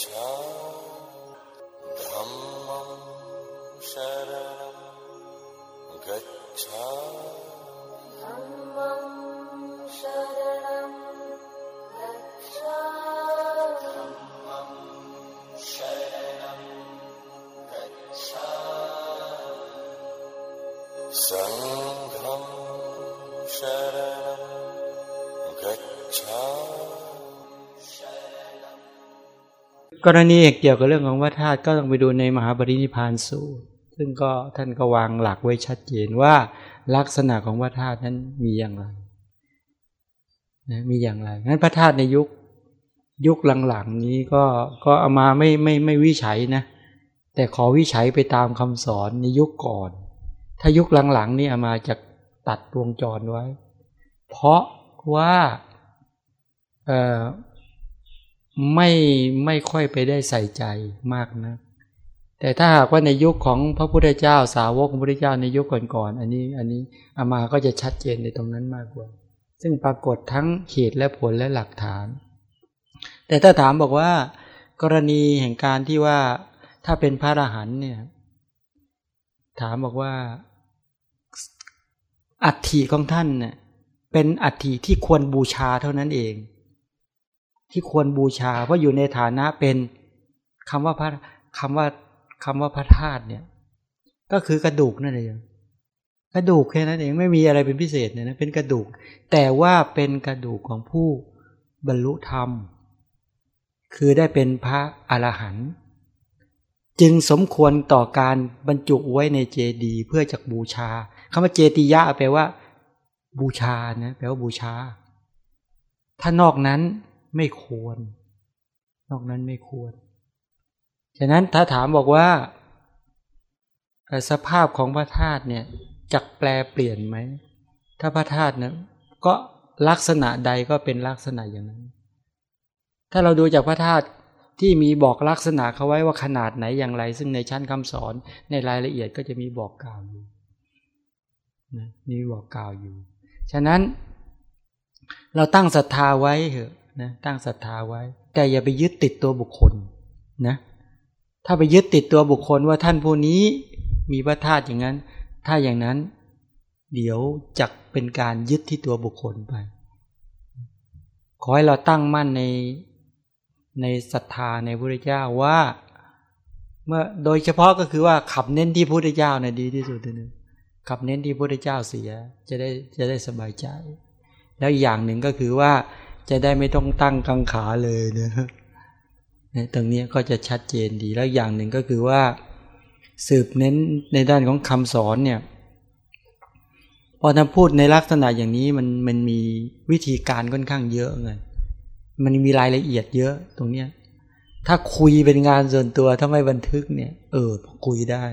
गच्छा धर्म शर गच्छा धरणं शर गच्छ กรณีเกี่ยวกับเรื่องของวัฏธาตุก็ต้องไปดูในมหาปรินิพานสูตร ซึ่งก็ท่านก็วางหลักไว้ชัดเจนว่าลักษณะของวัฏธาตุนั้นมีอย่างไรนะมีอย่างไรงั้นพระธาตุในยุคยุคหลังๆนี้ก็ก็เอามาไม่ไม่ไม่วิจัยนะแต่ขอวิจัยไปตามคำสอนในยุคก่อน ถ้ายุคหลังๆนี่เอามาจะตัดวงจรไว้ เพราะว่าเอ่อ ไม่ไม่ค่อยไปได้ใส่ใจมากนะ แต่ถ้าหากว่าในยุคของพระพุทธเจ้าสาวกของพระพุทธเจ้าในยุคก่อนๆอันนี้อันนี้อามาก็จะชัดเจนในตรงนั้นมากกว่า ซึ่งปรากฏทั้งเหตุและผลและหลักฐาน แต่ถ้าถามบอกว่า กรณีแห่งการที่ว่าถ้าเป็นพระอรหันต์เนี่ย ถามบอกว่าอัฐิของท่านเนี่ยเป็นอัฐิที่ควรบูชาเท่านั้นเอง ที่ควรบูชา เพราะอยู่ในฐานะเป็นคำว่าพระคำว่าคำว่าพระธาตุเนี่ย ก็คือกระดูกนั่นเองกระดูกแค่นั้นเองไม่มีอะไรเป็นพิเศษเนี่ยนะเป็นกระดูก แต่ว่าเป็นกระดูกของผู้บรรลุธรรม คือได้เป็นพระอรหันต์จึงสมควรต่อการบรรจุไว้ในเจดีย์เพื่อจักบูชาคำว่าเจติยะแปลว่า บูชานะแปลว่าบูชา ถ้านอกนั้น ไม่ควร นอกนั้นไม่ควร ฉะนั้นถ้าถามบอกว่า สภาพของพระธาตุเนี่ยจักแปลเปลี่ยนไหม ถ้าพระธาตุเนี่ยก็ลักษณะใดก็เป็นลักษณะอย่างนั้น ถ้าเราดูจากพระธาตุที่มีบอกลักษณะเขาไว้ว่าขนาดไหนอย่างไร ซึ่งในชั้นคำสอนในรายละเอียดก็จะมีบอกกล่าวอยู่นะมีบอกกล่าวอยู่ ฉะนั้นเราตั้งศรัทธาไว้เถอะ นะตั้งศรัทธาไว้ แต่อย่าไปยึดติดตัวบุคคลนะถ้าไปยึดติดตัวบุคคลว่าท่านผู้นี้มีพระธาตุอย่างนั้น ถ้าอย่างนั้น เดี๋ยวจักเป็นการยึดที่ตัวบุคคลไป ขอให้เราตั้งมั่นในในศรัทธาในพระเจ้าว่า เมื่อโดยเฉพาะก็คือว่าขับเน้นที่พระเจ้าเนี่ยดีที่สุดนึงขับเน้นที่พระเจ้าเสียจะได้จะได้สบายใจ แล้วอย่างหนึ่งก็คือว่า จะได้ไม่ต้องตั้งกังขาเลยนะนี่ยตรงนี้ก็จะชัดเจนดีแล้วอย่างหนึ่งก็คือว่า สืบเน้นในด้านของคำสอนเนี่ยพอทำพูดในลักษณะอย่างนี้มันมันมีวิธีการค่อนข้างเยอะไงมันมีรายละเอียดเยอะตรงเนี้ยถ้าคุยเป็นงานส่วนตัวถ้าไม่บันทึกเนี่ย เออคุยได้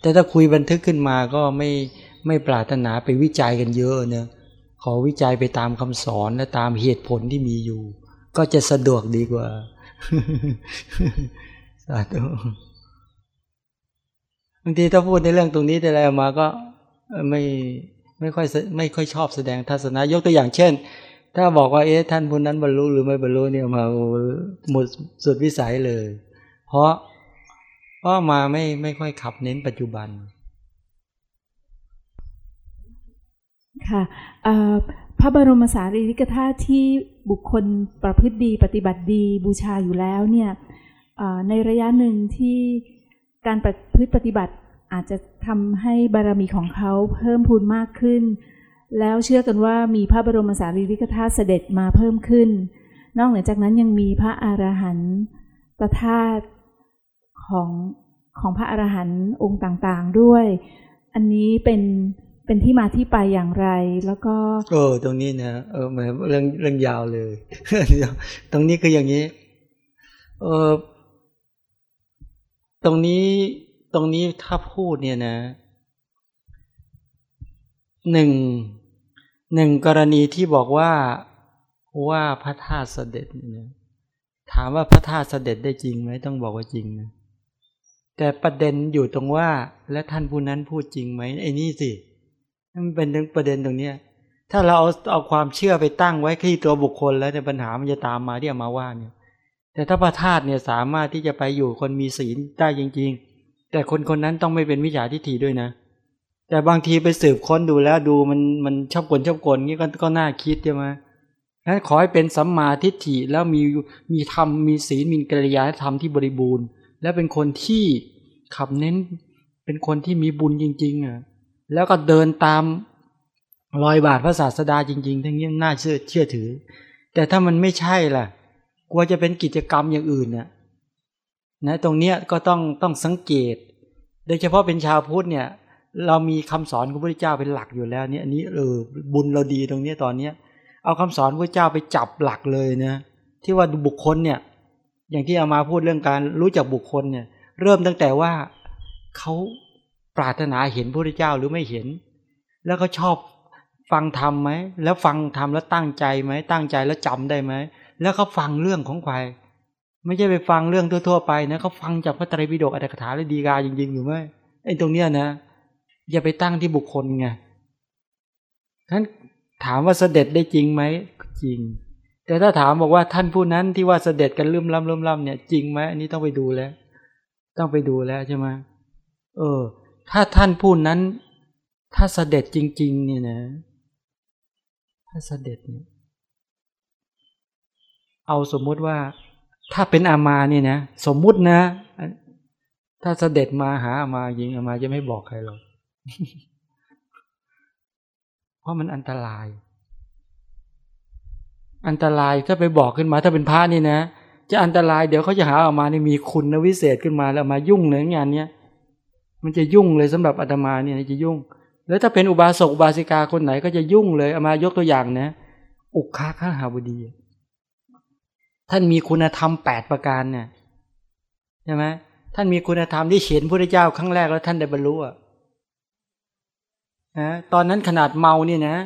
แต่ถ้าคุยบันทึกขึ้นมาก็ไม่ไม่ปรารถนาไปวิจัยกันเยอะเนะ อวิจัยไปตามคำสอนและตามเหตุผลที่มีอยู่ ก็จะสะดวกดีกว่าสาธุบางทีถ้าพูดในเรื่องตรงนี้แต่อะไรมาก็ไม่ไม่ค่อยไม่ค่อยชอบแสดงทัศนะ ยกตัวอย่างเช่น ถ้าบอกว่าเอ๊ะท่านผู้นั้นบรรลุหรือไม่บรรลุเนี่ยมาหมดสุดวิสัยเลย เพราะเพราะมาไม่ไม่ค่อยขับเน้นปัจจุบัน ค่ะพระบรมสารีริกธาตุที่บุคคลประพฤติดีปฏิบัติดีบูชาอยู่แล้วเนี่ยในระยะหนึ่งที่การประพฤติปฏิบัติอาจจะทำให้บารมีของเขาเพิ่มพูนมากขึ้น แล้วเชื่อกันว่ามีพระบรมสารีริกธาตุเสด็จมาเพิ่มขึ้น นอกเหนือจากนั้นยังมีพระอรหันตธาตุของของพระอรหันต์องค์ต่างๆด้วย อันนี้เป็น เป็นที่มาที่ไปอย่างไร แล้วก็ เออ ตรงนี้นะเออเหมือนเรื่องเรื่องยาวเลย ตรงนี้คืออย่างนี้ เออตรงนี้ตรงนี้ถ้าพูดเนี่ยนะหนึ่งหนึ่งกรณีที่บอกว่าว่าพระธาตุเสด็จเนี่ยถามว่าพระธาตุเสด็จได้จริงไหมต้องบอกว่าจริงนะแต่ประเด็นอยู่ตรงว่า และท่านผู้นั้นพูดจริงไหมไอ้นี่สิ มันเป็นประเด็นตรงเนี้ยถ้าเราเอาเอาความเชื่อไปตั้งไว้ที่ตัวบุคคลแล้วในปัญหามันจะตามมาที่มาว่าเนี่ย แต่ถ้าพระธาตุเนี่ยสามารถที่จะไปอยู่คนมีศีลได้จริง ๆ แต่คนคนนั้นต้องไม่เป็นมิจาทิฏฐิด้วยนะ แต่บางทีไปสืบค้นดูแล้วดูมันมันชอบกลชอบกลงี้ก็ก็น่าคิดใช่ไหมนั้นขอให้เป็นสัมมาทิฏฐิแล้วมีมีธรรมมีศีลมีกิริยาธรรมที่บริบูรณ์ และเป็นคนที่ขับเน้นเป็นคนที่มีบุญจริง ๆอะ แล้วก็เดินตามรอยบาทพระศาสดาจริง ๆ ทั้งนี้น่าเชื่อเชื่อถือ แต่ถ้ามันไม่ใช่ล่ะกลัวจะเป็นกิจกรรมอย่างอื่นน่ะนะตรงเนี้ยก็ต้องต้องสังเกต โดยเฉพาะเป็นชาวพุทธเนี่ย เรามีคำสอนของพระพุทธเจ้าเป็นหลักอยู่แล้วเนี่ยอันนี้เออบุญเราดีตรงเนี้ยตอนเนี้ย เอาคำสอนพระเจ้าไปจับหลักเลยนะที่ว่าบุคคลเนี่ย อย่างที่เอามาพูดเรื่องการรู้จักบุคคลเนี่ย เริ่มตั้งแต่ว่าเขา ปรารถนาเห็นพระพุทธเจ้าหรือไม่เห็น แล้วก็ชอบฟังธรรมไหมแล้วฟังธรรมแล้วตั้งใจไหมตั้งใจแล้วจำได้ไหมแล้วเขาฟังเรื่องของใครไม่ใช่ไปฟังเรื่องทั่วๆไปนะเขาฟังจากพระไตรปิฎกอัตถกถาและดีกาจริงๆหรือไม่ไอ้ตรงเนี้ยนะ อย่าไปตั้งที่บุคคลไงท่านถามว่าเสด็จได้จริงไหมจริง แต่ถ้าถามบอกว่าท่านผู้นั้นที่ว่าเสด็จกันลืมล่ำลืมล่ำเนี่ยจริงไหมอันนี้ต้องไปดูแล้ว ต้องไปดูแล้วใช่ไหมเออ ถ้าท่านผู้นั้น ถ้าเสด็จจริง ๆ เนี่ยนะ ถ้าเสด็จเนี่ยเอาสมมุติว่า ถ้าเป็นอามาเนี่ยนะสมมุตินะ ถ้าเสด็จมาหาอามายิงอามาจะไม่บอกใครหรอกเพราะมันอันตราย อันตรายถ้าไปบอกขึ้นมา ถ้าเป็นพระนี่นะจะอันตรายเดี๋ยวเขาจะหาออกมานี่มีคุณนวิเศษขึ้นมาแล้วมายุ่งเลยงานเนี้ย มันจะยุ่งเลยสำหรับอาตมาเนี่ยจะยุ่ง แล้วถ้าเป็นอุบาสกอุบาสิกาคนไหนก็จะยุ่งเลยเอามายกตัวอย่างนะอุคคาข้าหาบดี ท่านมีคุณธรรมแปดประการเนี่ยใช่ไหมท่านมีคุณธรรมที่เห็นพระเจ้าครั้งแรกแล้วท่านได้บรรลุอะนะตอนนั้นขนาดเมาเนี่ยนะ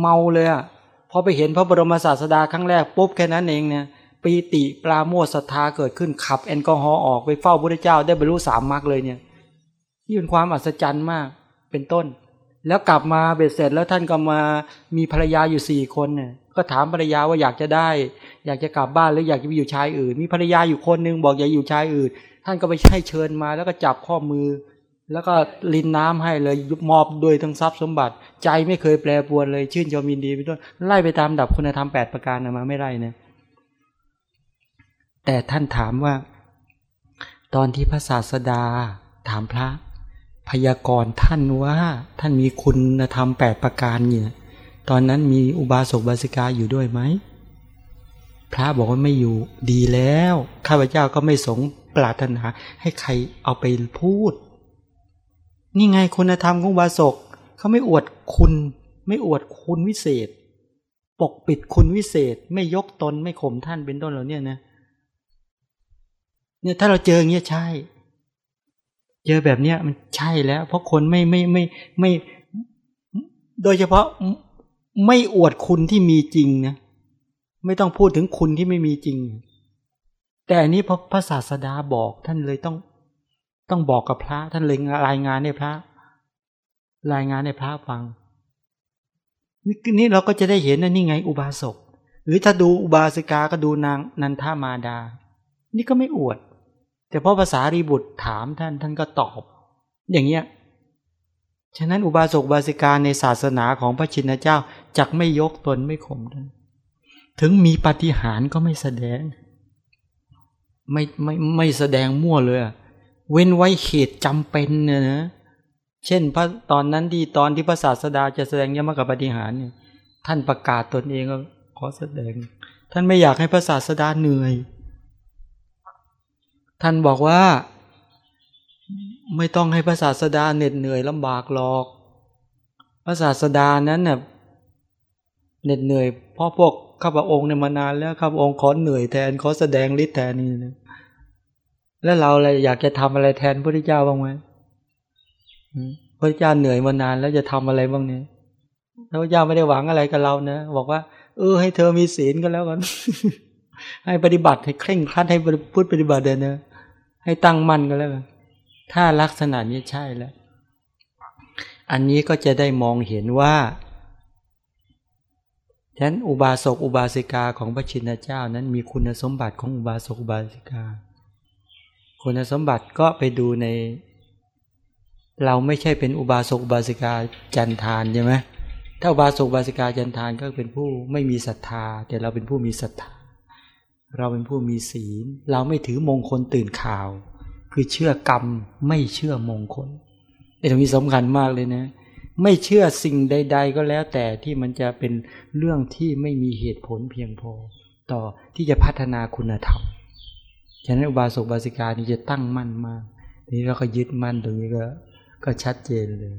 เมาเลยอะพอไปเห็นพระบรมศาสดาครั้งแรกปุ๊บแค่นั้นเองเนี่ยปีติปราโมทศรัทธาเกิดขึ้นขับแอลกอฮอล์ออกไปเฝ้าพระเจ้าได้บรรลุสามมรรคเลยเนี่ย นี่เป็นความอัศจรรย์มากเป็นต้น แล้วกลับมาเบ็ดเสร็จแล้วท่านก็มามีภรรยาอยู่สี่คนเนี่ยก็ถามภรรยาว่าอยากจะได้ อยากจะกลับบ้านหรืออยากจะไปอยู่ชายอื่น มีภรรยาอยู่คนนึงบอกอยากอยู่ชายอื่น ท่านก็ไปให้เชิญมา แล้วก็จับข้อมือ แล้วก็ลินน้ำให้เลยมอบโดยทั้งทรัพย์สมบัติ ใจไม่เคยแปรปวนเลยชื่นชมยินดีเป็นต้นไล่ไปตามดับคุณธรรมแปดประการมาไม่ไล่นะแต่ท่านถามว่า ตอนที่พระศาสดาถามพระ พยากรณ์ท่านว่าท่านมีคุณธรรมแปดประการเนี่ยตอนนั้นมีอุบาสกบาสิกาอยู่ด้วยไหมพระบอกว่าไม่อยู่ดีแล้วข้าพเจ้าก็ไม่สงปรารถนาให้ใครเอาไปพูด นี่ไงคุณธรรมของบาศกเขาไม่อวดคุณ ไม่อวดคุณวิเศษ ปกปิดคุณวิเศษ ไม่ยกตนไม่ข่มท่านเป็นต้นเหล่านี้นะเนี่ยถ้าเราเจออย่างเงี้ยใช่ เจอแบบเนี้ยมันใช่แล้ว เพราะคนไม่ไม่ไม่ไม่ โดยเฉพาะไม่อวดคุณที่มีจริงนะไม่ต้องพูดถึงคุณที่ไม่มีจริง แต่อันนี้พระพระศาสดาบอกท่านเลยต้องต้องบอกกับพระ ท่านเลยรายงานให้พระ รายงานให้พระฟังนี่นี่เราก็จะได้เห็นนะนี่ไง อุบาสกหรือถ้าดูอุบาสิกาก็ดูนางนันทามาดา นี่ก็ไม่อวด แต่พอภาษารีบุตรถามท่านท่านก็ตอบ อย่างเงี้ยฉะนั้นอุบาสกบาสิกาในศาสนาของพระชินเจ้าจักไม่ยกตนไม่ข่มท่านถึงมีปฏิหารก็ไม่แสดง ไม่ไม่ไม่แสดงมั่วเลย เว้นไว้เหตุจำเป็นเนี่ยนะเช่นพระตอนนั้นที่ตอนที่พระศาสดาจะแสดงยมกับปฏิหารเนี่ยท่านประกาศตนเองก็ขอแสดง ท่านไม่อยากให้พระศาสดาเหนื่อย ท่านบอกว่า ไม่ต้องให้พระศาสดาเหน็ดเหนื่อยลำบากหรอก พระศาสดานั้นเนี่ยเหน็ดเหนื่อยเพราะพวกข้าพระองค์เนี่ยมานานแล้วข้าพระองค์ขอเหนื่อยแทนขอแสดงฤทธิ์แทนนี่นะแล้วเราอะไรอยากจะทำอะไรแทนพระเจ้าบ้างไหมพระเจ้าเหนื่อยมานานแล้วจะทำอะไรบ้างเนี่ยพระเจ้าไม่ได้หวังอะไรกับเรานะบอกว่า เออ ให้เธอมีศีลก็แล้วกันให้ปฏิบัติให้เคร่งครัดให้พูดปฏิบัติเดินเนะ ให้ตั้งมั่นก็แล้วกันถ้าลักษณะนี้ใช่แล้ว อันนี้ก็จะได้มองเห็นว่าฉะนั้นอุบาสกอุบาสิกาของพระชินเจ้านั้นมีคุณสมบัติของอุบาสกอุบาสิกา คุณสมบัติก็ไปดูใน เราไม่ใช่เป็นอุบาสกอุบาสิกาจันทานใช่ไหมถ้าอุบาสกอุบาสิกาจันทานก็เป็นผู้ไม่มีศรัทธา แต่เราเป็นผู้มีศรัทธา เราเป็นผู้มีศีล เราไม่ถือมงคลตื่นข่าว คือเชื่อกรรมไม่เชื่อมงคลไอ้ตรงนี้สำคัญมากเลยนะ ไม่เชื่อสิ่งใด ๆ ก็แล้วแต่ที่มันจะเป็นเรื่องที่ไม่มีเหตุผลเพียงพอ ต่อที่จะพัฒนาคุณธรรมฉะนั้นอุบาสกบาสิกานี่จะตั้งมั่นมาก นี่เราก็ยึดมั่นตรงนี้ก็ก็ชัดเจนเลย